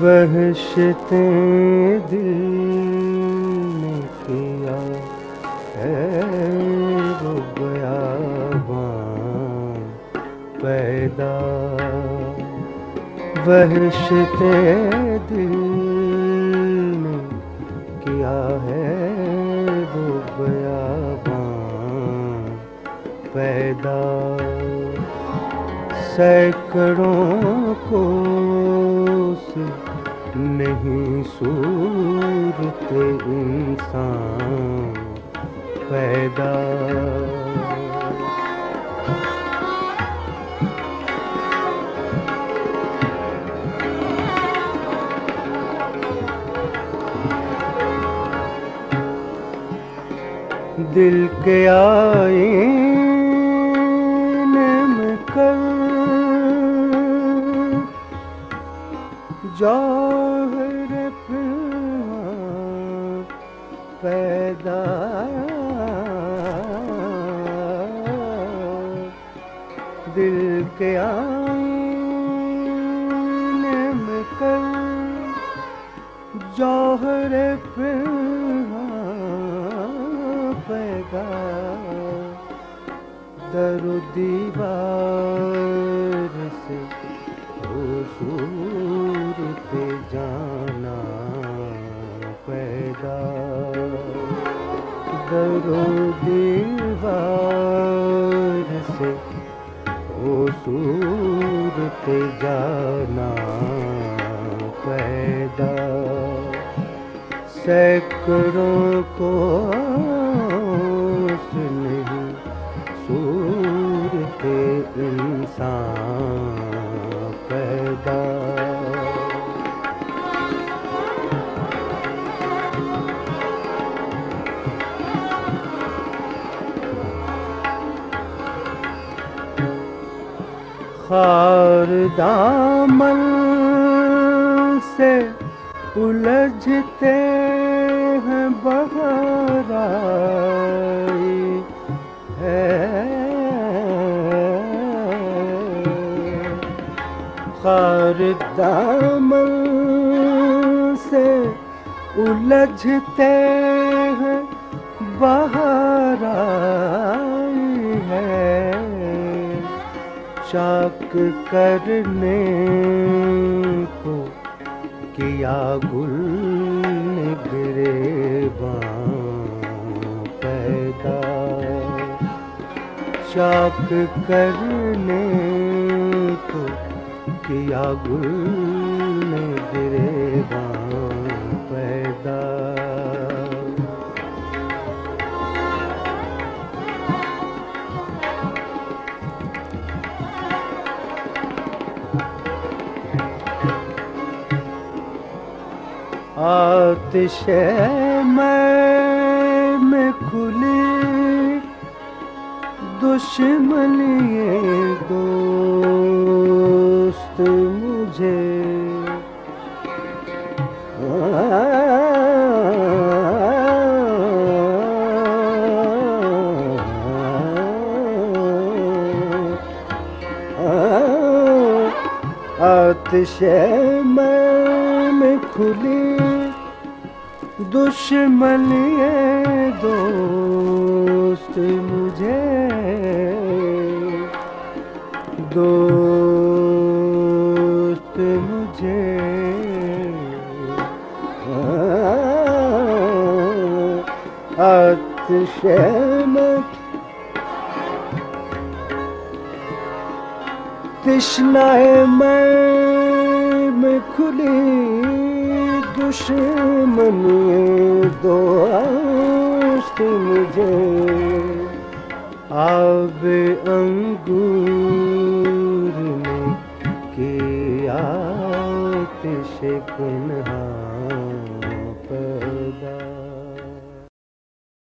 وحشتیں دل نے کیا ہے وہ بیابان پیدا۔ وحشتیں دل نے کیا ہے پیدا سینکڑوں کو نہیں صورت انسان پیدا دل کے آئے کر جوہر پیدا۔ دل کے آئینے میں کر جوہر پیدا در دیوار سے صورت جانا پیدا در دیوار سے وہ صورت جانا پیدا سینکڑوں کو نہیں صورت انسان پیدا۔ خار دامن سے الجھتے ہیں بہارائی خار دامن سے الجھتے ہیں بہارائی ہے۔ چاک کرنے کو کیا گل گرے پیدا۔ چاک کرنے کیا گل گرے پیدا؟ آتش میں میں کھلی دشمنی دوست مجھے۔ آتش میں میں کھلی دشمنی دوست مجھے۔ دوست مجھے۔ آتش میں میں میں کھلی دشمنی دوست مجھے۔ آب انگور۔ نے پنہا